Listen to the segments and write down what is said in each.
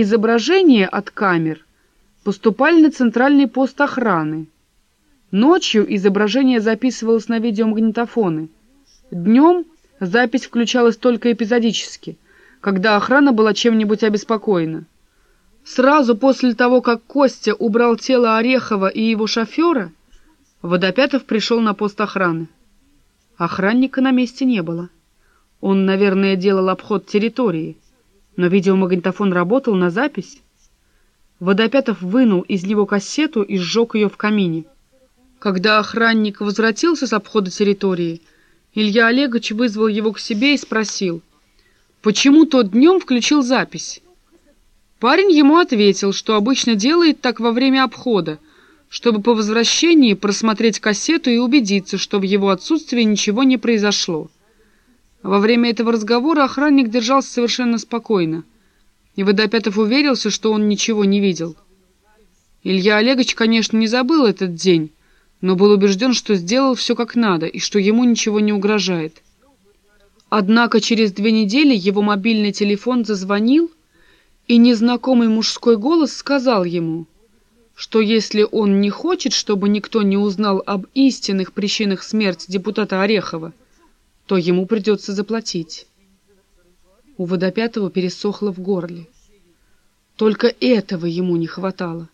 Изображения от камер поступали на центральный пост охраны. Ночью изображение записывалось на видеомагнитофоны. Днем запись включалась только эпизодически, когда охрана была чем-нибудь обеспокоена. Сразу после того, как Костя убрал тело Орехова и его шофера, Водопятов пришел на пост охраны. Охранника на месте не было. Он, наверное, делал обход территории, но видеомагнитофон работал на запись. Водопятов вынул из него кассету и сжег ее в камине. Когда охранник возвратился с обхода территории, Илья Олегович вызвал его к себе и спросил, почему тот днем включил запись. Парень ему ответил, что обычно делает так во время обхода, чтобы по возвращении просмотреть кассету и убедиться, что в его отсутствии ничего не произошло. Во время этого разговора охранник держался совершенно спокойно, и Водопятов уверился, что он ничего не видел. Илья Олегович, конечно, не забыл этот день, но был убежден, что сделал все как надо и что ему ничего не угрожает. Однако через две недели его мобильный телефон зазвонил, и незнакомый мужской голос сказал ему, что если он не хочет, чтобы никто не узнал об истинных причинах смерти депутата Орехова, то ему придется заплатить. У Водопятого пересохло в горле. Только этого ему не хватало.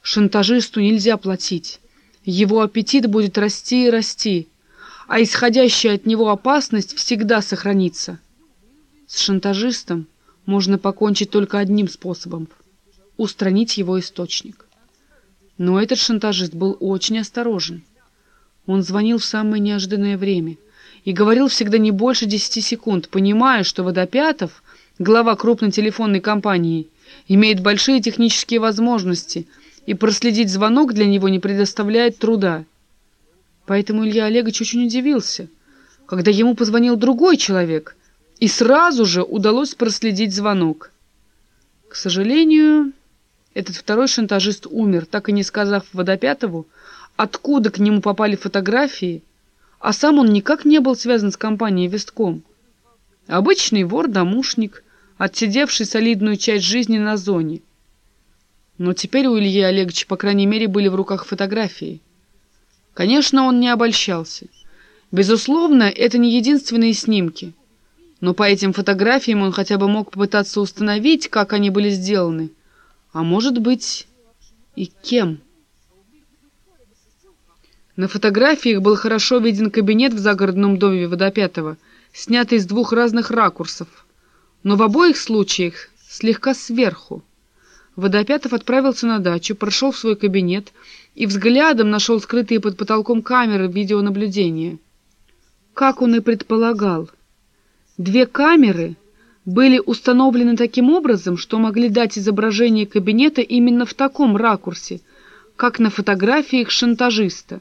Шантажисту нельзя платить. Его аппетит будет расти и расти, а исходящая от него опасность всегда сохранится. С шантажистом можно покончить только одним способом — устранить его источник. Но этот шантажист был очень осторожен. Он звонил в самое неожиданное время и говорил всегда не больше десяти секунд, понимая, что Водопятов, глава крупной телефонной компании, имеет большие технические возможности — и проследить звонок для него не предоставляет труда. Поэтому Илья Олегович очень удивился, когда ему позвонил другой человек, и сразу же удалось проследить звонок. К сожалению, этот второй шантажист умер, так и не сказав Водопятову, откуда к нему попали фотографии, а сам он никак не был связан с компанией «Вестком». Обычный вор-домушник, отсидевший солидную часть жизни на зоне – но теперь у Ильи Олеговича, по крайней мере, были в руках фотографии. Конечно, он не обольщался. Безусловно, это не единственные снимки. Но по этим фотографиям он хотя бы мог попытаться установить, как они были сделаны. А может быть, и кем. На фотографиях был хорошо виден кабинет в загородном доме Водопятого, снятый с двух разных ракурсов, но в обоих случаях слегка сверху. Водопятов отправился на дачу, прошел в свой кабинет и взглядом нашел скрытые под потолком камеры видеонаблюдения. Как он и предполагал, две камеры были установлены таким образом, что могли дать изображение кабинета именно в таком ракурсе, как на фотографиях шантажиста.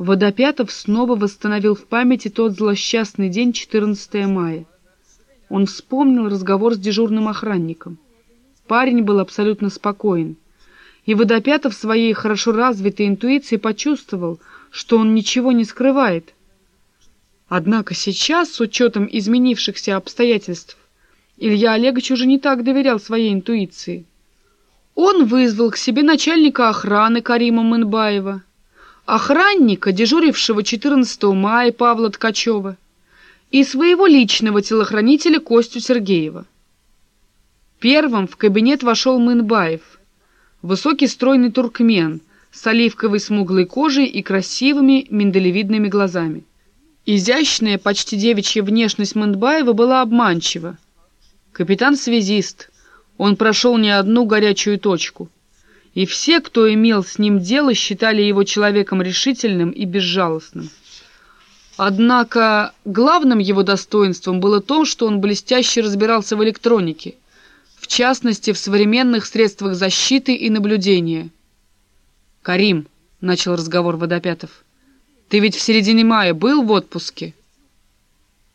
Водопятов снова восстановил в памяти тот злосчастный день 14 мая. Он вспомнил разговор с дежурным охранником. Парень был абсолютно спокоен. И Водопятов своей хорошо развитой интуицией почувствовал, что он ничего не скрывает. Однако сейчас, с учетом изменившихся обстоятельств, Илья Олегович уже не так доверял своей интуиции. Он вызвал к себе начальника охраны Карима Мынбаева, охранника, дежурившего 14 мая Павла Ткачева, и своего личного телохранителя Костю Сергеева. Первым в кабинет вошел Мынбаев, высокий стройный туркмен с оливковой смуглой кожей и красивыми миндалевидными глазами. Изящная, почти девичья внешность Мынбаева была обманчива. Капитан-связист, он прошел не одну горячую точку. И все, кто имел с ним дело, считали его человеком решительным и безжалостным. Однако главным его достоинством было то, что он блестяще разбирался в электронике – в частности в современных средствах защиты и наблюдения. «Карим», — начал разговор Водопятов, — «ты ведь в середине мая был в отпуске?»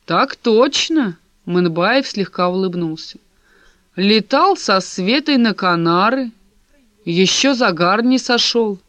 «Так точно», — Мэнбаев слегка улыбнулся. «Летал со Светой на Канары, еще загар не сошел.